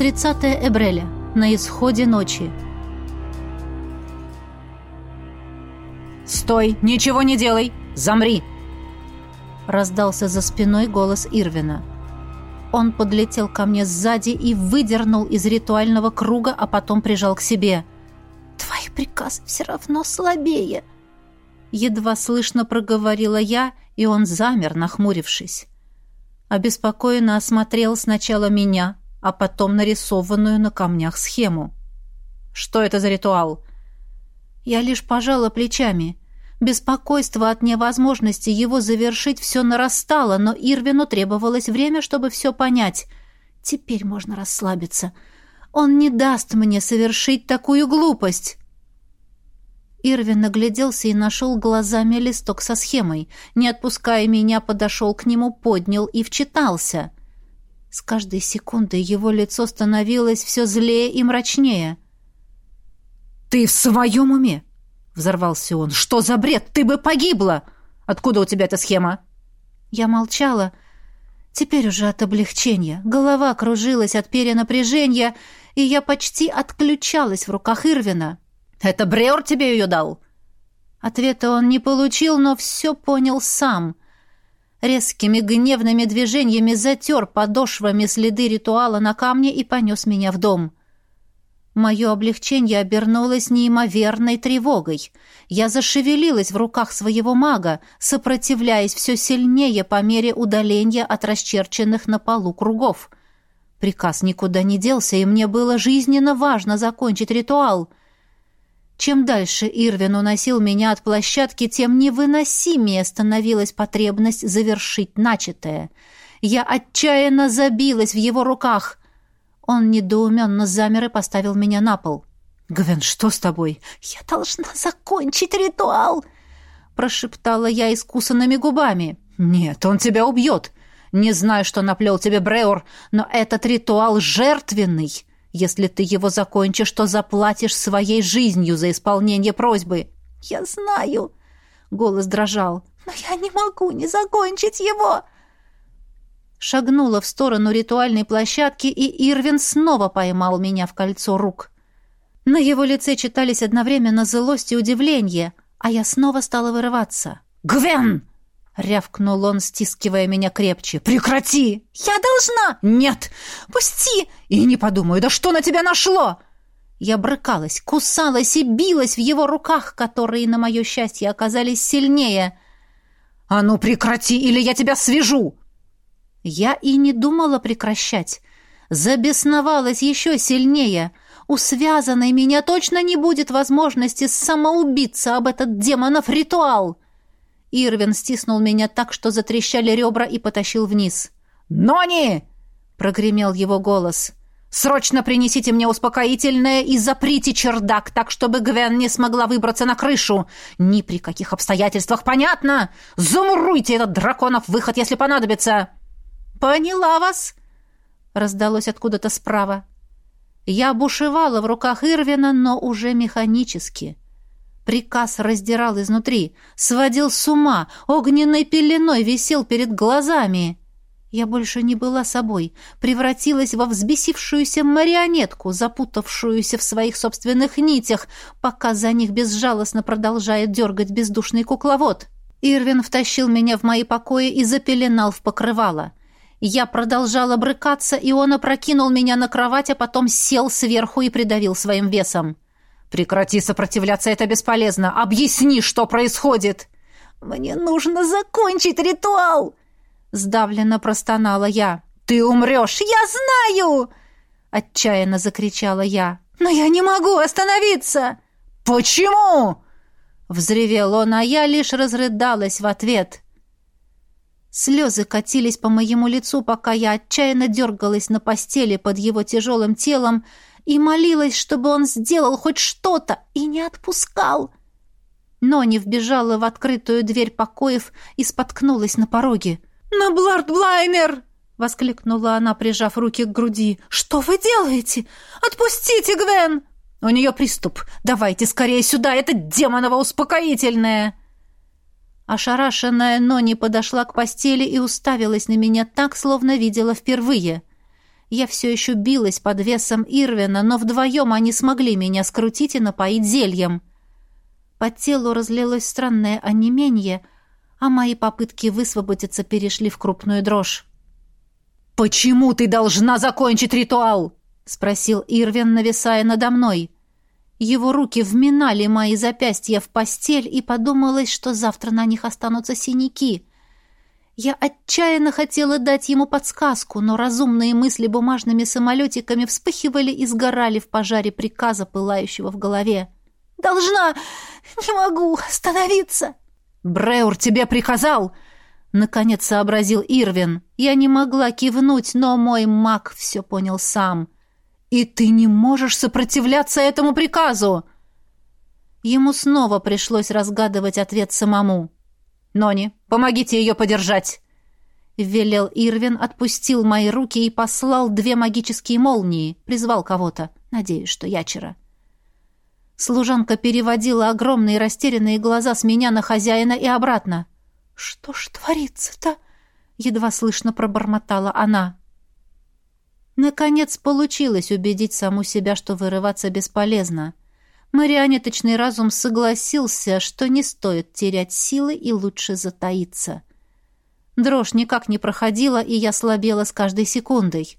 30 Эбреля. На исходе ночи. «Стой! Ничего не делай! Замри!» Раздался за спиной голос Ирвина. Он подлетел ко мне сзади и выдернул из ритуального круга, а потом прижал к себе. «Твой приказ все равно слабее!» Едва слышно проговорила я, и он замер, нахмурившись. Обеспокоенно осмотрел сначала меня, а потом нарисованную на камнях схему. «Что это за ритуал?» Я лишь пожала плечами. Беспокойство от невозможности его завершить все нарастало, но Ирвину требовалось время, чтобы все понять. Теперь можно расслабиться. Он не даст мне совершить такую глупость. Ирвин нагляделся и нашел глазами листок со схемой. Не отпуская меня, подошел к нему, поднял и вчитался. С каждой секундой его лицо становилось все злее и мрачнее. «Ты в своем уме?» — взорвался он. «Что за бред? Ты бы погибла! Откуда у тебя эта схема?» Я молчала. Теперь уже от облегчения. Голова кружилась от перенапряжения, и я почти отключалась в руках Ирвина. «Это Бреор тебе ее дал?» Ответа он не получил, но все понял сам. Резкими гневными движениями затер подошвами следы ритуала на камне и понес меня в дом. Мое облегчение обернулось неимоверной тревогой. Я зашевелилась в руках своего мага, сопротивляясь все сильнее по мере удаления от расчерченных на полу кругов. Приказ никуда не делся, и мне было жизненно важно закончить ритуал. Чем дальше Ирвин уносил меня от площадки, тем невыносимее становилась потребность завершить начатое. Я отчаянно забилась в его руках. Он недоуменно замер и поставил меня на пол. «Гвен, что с тобой?» «Я должна закончить ритуал!» Прошептала я искусанными губами. «Нет, он тебя убьет. Не знаю, что наплел тебе Бреор, но этот ритуал жертвенный. Если ты его закончишь, то заплатишь своей жизнью за исполнение просьбы». «Я знаю!» Голос дрожал. «Но я не могу не закончить его!» шагнула в сторону ритуальной площадки, и Ирвин снова поймал меня в кольцо рук. На его лице читались одновременно злость и удивление, а я снова стала вырываться. «Гвен!» — рявкнул он, стискивая меня крепче. «Прекрати!» «Я должна!» «Нет!» «Пусти!» «И не подумаю, да что на тебя нашло?» Я брыкалась, кусалась и билась в его руках, которые, на мое счастье, оказались сильнее. «А ну прекрати, или я тебя свяжу!» Я и не думала прекращать. Забесновалась еще сильнее. У связанной меня точно не будет возможности самоубиться об этот демонов ритуал. Ирвин стиснул меня так, что затрещали ребра и потащил вниз. «Нони!» — прогремел его голос. «Срочно принесите мне успокоительное и заприте чердак, так, чтобы Гвен не смогла выбраться на крышу. Ни при каких обстоятельствах, понятно? Замуруйте этот драконов выход, если понадобится!» «Поняла вас!» — раздалось откуда-то справа. Я бушевала в руках Ирвина, но уже механически. Приказ раздирал изнутри, сводил с ума, огненной пеленой висел перед глазами. Я больше не была собой, превратилась во взбесившуюся марионетку, запутавшуюся в своих собственных нитях, пока за них безжалостно продолжает дергать бездушный кукловод. Ирвин втащил меня в мои покои и запеленал в покрывало. Я продолжала брыкаться, и он опрокинул меня на кровать, а потом сел сверху и придавил своим весом. «Прекрати сопротивляться, это бесполезно. Объясни, что происходит!» «Мне нужно закончить ритуал!» Сдавленно простонала я. «Ты умрешь!» «Я знаю!» Отчаянно закричала я. «Но я не могу остановиться!» «Почему?» Взревел он, а я лишь разрыдалась в ответ. Слезы катились по моему лицу, пока я отчаянно дергалась на постели под его тяжелым телом и молилась, чтобы он сделал хоть что-то и не отпускал. Но не вбежала в открытую дверь покоев и споткнулась на пороге. «На Блайнер! воскликнула она, прижав руки к груди. «Что вы делаете? Отпустите, Гвен!» «У нее приступ. Давайте скорее сюда, это демоново успокоительное!» Ошарашенная Нони подошла к постели и уставилась на меня так, словно видела впервые. Я все еще билась под весом Ирвина, но вдвоем они смогли меня скрутить и напоить зельем. По телу разлилось странное онемение, а мои попытки высвободиться перешли в крупную дрожь. «Почему ты должна закончить ритуал?» — спросил Ирвин, нависая надо мной. Его руки вминали мои запястья в постель, и подумалось, что завтра на них останутся синяки. Я отчаянно хотела дать ему подсказку, но разумные мысли бумажными самолетиками вспыхивали и сгорали в пожаре приказа, пылающего в голове. «Должна! Не могу остановиться!» «Бреур тебе приказал!» Наконец сообразил Ирвин. Я не могла кивнуть, но мой маг все понял сам. «И ты не можешь сопротивляться этому приказу!» Ему снова пришлось разгадывать ответ самому. «Нони, помогите ее подержать!» Велел Ирвин, отпустил мои руки и послал две магические молнии, призвал кого-то. Надеюсь, что ячера. Служанка переводила огромные растерянные глаза с меня на хозяина и обратно. «Что ж творится-то?» — едва слышно пробормотала она. Наконец получилось убедить саму себя, что вырываться бесполезно. Марионеточный разум согласился, что не стоит терять силы и лучше затаиться. Дрожь никак не проходила, и я слабела с каждой секундой.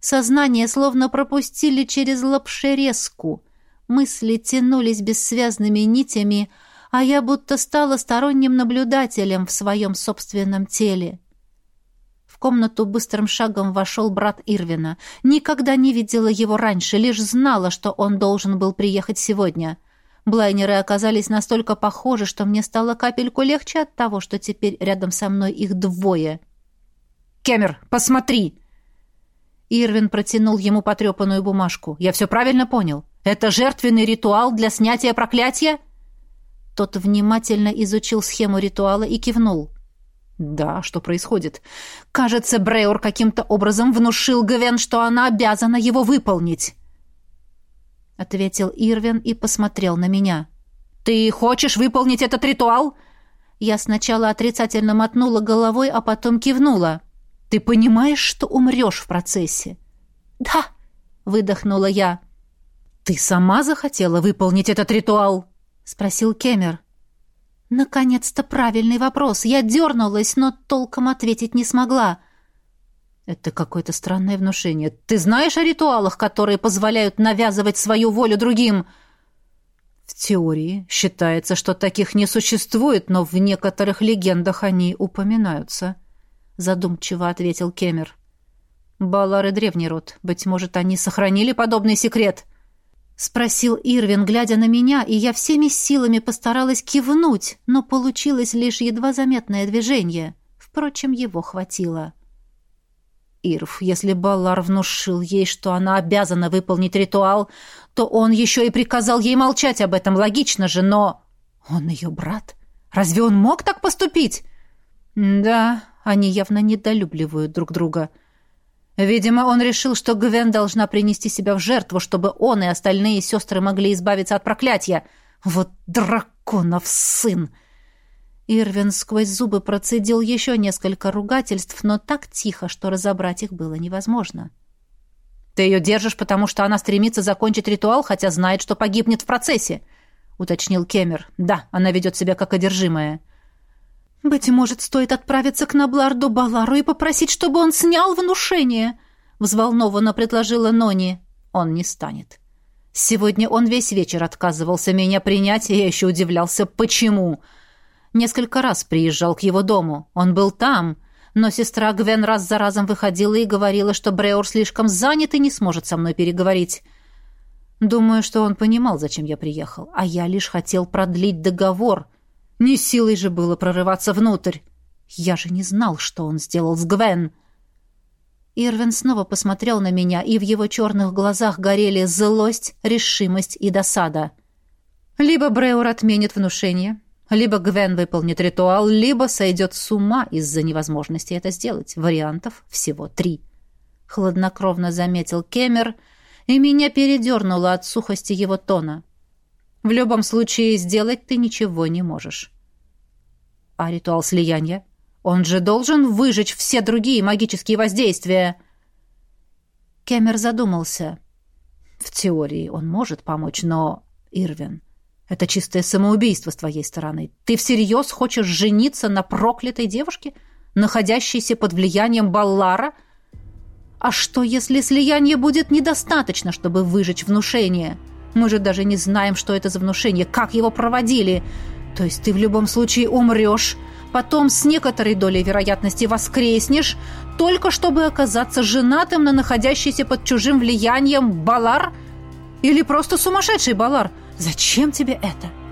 Сознание словно пропустили через лапшерезку. Мысли тянулись бессвязными нитями, а я будто стала сторонним наблюдателем в своем собственном теле. Комнату быстрым шагом вошел брат Ирвина. Никогда не видела его раньше, лишь знала, что он должен был приехать сегодня. Блайнеры оказались настолько похожи, что мне стало капельку легче от того, что теперь рядом со мной их двое. «Кемер, посмотри!» Ирвин протянул ему потрепанную бумажку. «Я все правильно понял? Это жертвенный ритуал для снятия проклятия?» Тот внимательно изучил схему ритуала и кивнул. Да, что происходит? Кажется, Бреур каким-то образом внушил Гвен, что она обязана его выполнить. Ответил Ирвин и посмотрел на меня. Ты хочешь выполнить этот ритуал? Я сначала отрицательно мотнула головой, а потом кивнула. Ты понимаешь, что умрешь в процессе? Да, выдохнула я. Ты сама захотела выполнить этот ритуал? спросил Кемер. Наконец-то правильный вопрос. Я дернулась, но толком ответить не смогла. Это какое-то странное внушение. Ты знаешь о ритуалах, которые позволяют навязывать свою волю другим? В теории считается, что таких не существует, но в некоторых легендах они упоминаются, задумчиво ответил Кемер. Балары древний род. Быть может, они сохранили подобный секрет. — спросил Ирвин, глядя на меня, и я всеми силами постаралась кивнуть, но получилось лишь едва заметное движение. Впрочем, его хватило. Ирв, если Баллар внушил ей, что она обязана выполнить ритуал, то он еще и приказал ей молчать об этом, логично же, но... Он ее брат? Разве он мог так поступить? Да, они явно недолюбливают друг друга — Видимо, он решил, что Гвен должна принести себя в жертву, чтобы он и остальные сестры могли избавиться от проклятия. Вот драконов сын! Ирвин сквозь зубы процедил еще несколько ругательств, но так тихо, что разобрать их было невозможно. «Ты ее держишь, потому что она стремится закончить ритуал, хотя знает, что погибнет в процессе», — уточнил Кемер. «Да, она ведет себя как одержимая». «Быть может, стоит отправиться к Набларду Балару и попросить, чтобы он снял внушение?» — взволнованно предложила Нони. «Он не станет. Сегодня он весь вечер отказывался меня принять, и я еще удивлялся, почему. Несколько раз приезжал к его дому. Он был там, но сестра Гвен раз за разом выходила и говорила, что Бреор слишком занят и не сможет со мной переговорить». Думаю, что он понимал, зачем я приехал, а я лишь хотел продлить договор — не силой же было прорываться внутрь. Я же не знал, что он сделал с Гвен. Ирвин снова посмотрел на меня, и в его черных глазах горели злость, решимость и досада. Либо Бреур отменит внушение, либо Гвен выполнит ритуал, либо сойдет с ума из-за невозможности это сделать. Вариантов всего три. Хладнокровно заметил Кемер, и меня передернуло от сухости его тона. В любом случае сделать ты ничего не можешь. А ритуал слияния? Он же должен выжечь все другие магические воздействия. Кемер задумался. В теории он может помочь, но... Ирвин, это чистое самоубийство с твоей стороны. Ты всерьез хочешь жениться на проклятой девушке, находящейся под влиянием Баллара? А что, если слияние будет недостаточно, чтобы выжечь внушение? Мы же даже не знаем, что это за внушение, как его проводили. То есть ты в любом случае умрешь, потом с некоторой долей вероятности воскреснешь, только чтобы оказаться женатым на находящейся под чужим влиянием Балар? Или просто сумасшедший Балар – Зачем тебе это?